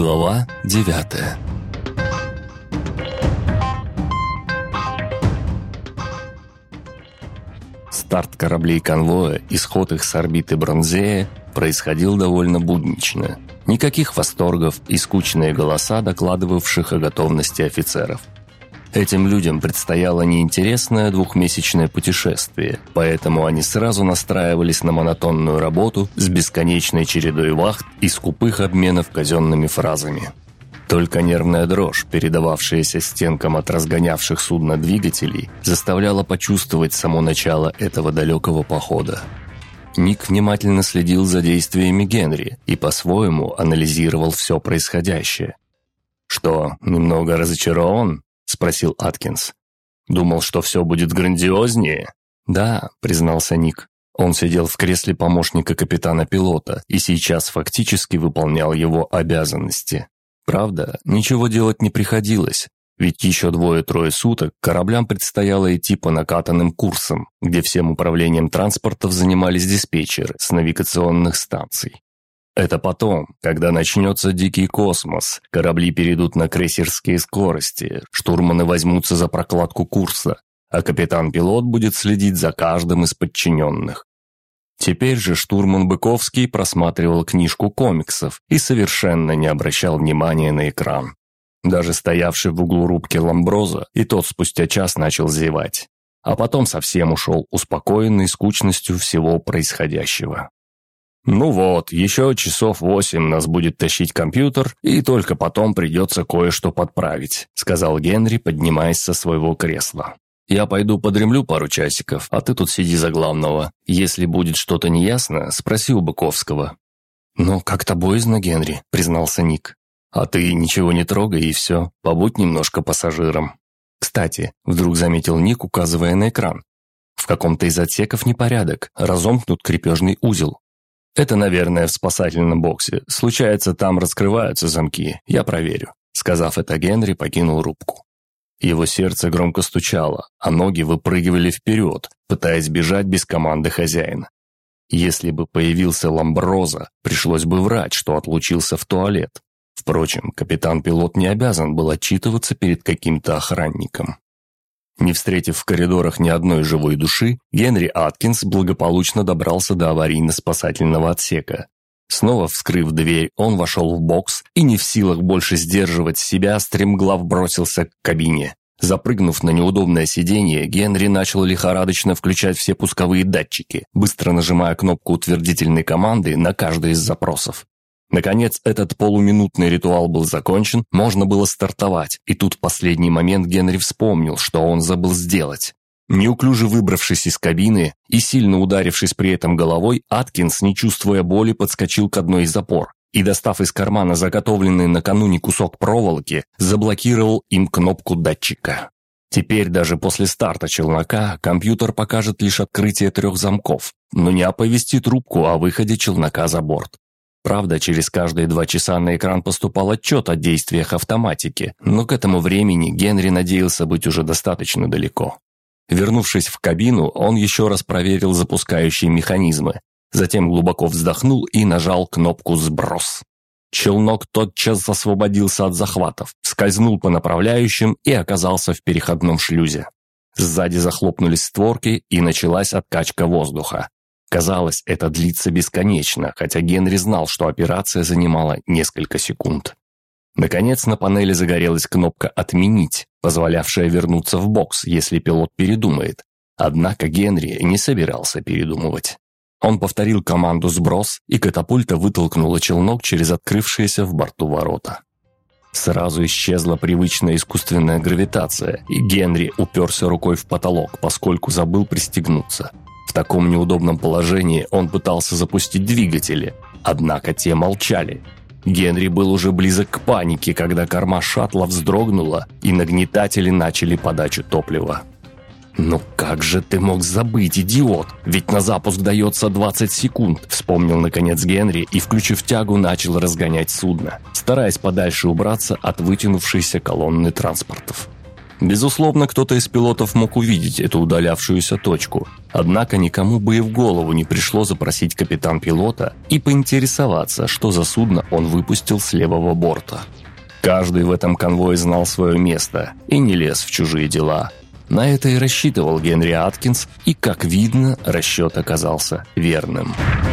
Глава 9 Старт кораблей конвоя и сход их с орбиты Бронзея происходил довольно буднично. Никаких восторгов и скучные голоса, докладывавших о готовности офицеров. Этим людям предстояло неинтересное двухмесячное путешествие, поэтому они сразу настраивались на монотонную работу с бесконечной чередой вахт и скупых обменов казенными фразами. Только нервная дрожь, передававшаяся стенкам от разгонявших судно двигателей, заставляла почувствовать само начало этого далекого похода. Ник внимательно следил за действиями Генри и по-своему анализировал все происходящее. «Что, немного разочарован?» – спросил Аткинс. «Думал, что все будет грандиознее?» «Да», – признался Ник. Он сидел в кресле помощника капитана-пилота и сейчас фактически выполнял его обязанности. Правда, ничего делать не приходилось, ведь еще двое-трое суток кораблям предстояло идти по накатанным курсам, где всем управлением транспортов занимались диспетчеры с навигационных станций. Это потом, когда начнется дикий космос, корабли перейдут на крейсерские скорости, штурманы возьмутся за прокладку курса, а капитан-пилот будет следить за каждым из подчиненных. Теперь же штурман Быковский просматривал книжку комиксов и совершенно не обращал внимания на экран. Даже стоявший в углу рубки Ламброза, и тот спустя час начал зевать. А потом совсем ушел, успокоенный скучностью всего происходящего. «Ну вот, еще часов восемь нас будет тащить компьютер, и только потом придется кое-что подправить», сказал Генри, поднимаясь со своего кресла. «Я пойду подремлю пару часиков, а ты тут сиди за главного. Если будет что-то неясно, спроси у Быковского». «Ну, как-то боязно, Генри», — признался Ник. «А ты ничего не трогай и все, побудь немножко пассажиром». «Кстати», — вдруг заметил Ник, указывая на экран. «В каком-то из отсеков непорядок, разомкнут крепежный узел. Это, наверное, в спасательном боксе. Случается, там раскрываются замки. Я проверю». Сказав это, Генри покинул рубку. Его сердце громко стучало, а ноги выпрыгивали вперед, пытаясь бежать без команды хозяина. Если бы появился Ламброза, пришлось бы врать, что отлучился в туалет. Впрочем, капитан-пилот не обязан был отчитываться перед каким-то охранником. Не встретив в коридорах ни одной живой души, Генри Аткинс благополучно добрался до аварийно-спасательного отсека. Снова вскрыв дверь, он вошел в бокс и не в силах больше сдерживать себя, стремглав бросился к кабине. Запрыгнув на неудобное сиденье, Генри начал лихорадочно включать все пусковые датчики, быстро нажимая кнопку утвердительной команды на каждый из запросов. Наконец, этот полуминутный ритуал был закончен, можно было стартовать, и тут в последний момент Генри вспомнил, что он забыл сделать. Неуклюже выбравшись из кабины и сильно ударившись при этом головой, Аткинс, не чувствуя боли, подскочил к одной из запор и, достав из кармана заготовленный накануне кусок проволоки, заблокировал им кнопку датчика. Теперь даже после старта челнока компьютер покажет лишь открытие трех замков, но не оповестит трубку о выходе челнока за борт. Правда, через каждые два часа на экран поступал отчет о действиях автоматики, но к этому времени Генри надеялся быть уже достаточно далеко. Вернувшись в кабину, он еще раз проверил запускающие механизмы, затем глубоко вздохнул и нажал кнопку «Сброс». Челнок тотчас освободился от захватов, скользнул по направляющим и оказался в переходном шлюзе. Сзади захлопнулись створки и началась откачка воздуха. Казалось, это длится бесконечно, хотя Генри знал, что операция занимала несколько секунд. Наконец на панели загорелась кнопка «Отменить», позволявшая вернуться в бокс, если пилот передумает. Однако Генри не собирался передумывать. Он повторил команду «Сброс», и катапульта вытолкнула челнок через открывшиеся в борту ворота. Сразу исчезла привычная искусственная гравитация, и Генри уперся рукой в потолок, поскольку забыл пристегнуться – в таком неудобном положении он пытался запустить двигатели, однако те молчали. Генри был уже близок к панике, когда корма шаттла вздрогнула, и нагнетатели начали подачу топлива. «Ну как же ты мог забыть, идиот? Ведь на запуск дается 20 секунд», вспомнил наконец Генри и, включив тягу, начал разгонять судно, стараясь подальше убраться от вытянувшейся колонны транспортов. Безусловно, кто-то из пилотов мог увидеть эту удалявшуюся точку. Однако никому бы и в голову не пришло запросить капитан-пилота и поинтересоваться, что за судно он выпустил с левого борта. Каждый в этом конвое знал свое место и не лез в чужие дела. На это и рассчитывал Генри Аткинс, и, как видно, расчет оказался верным. «Верным».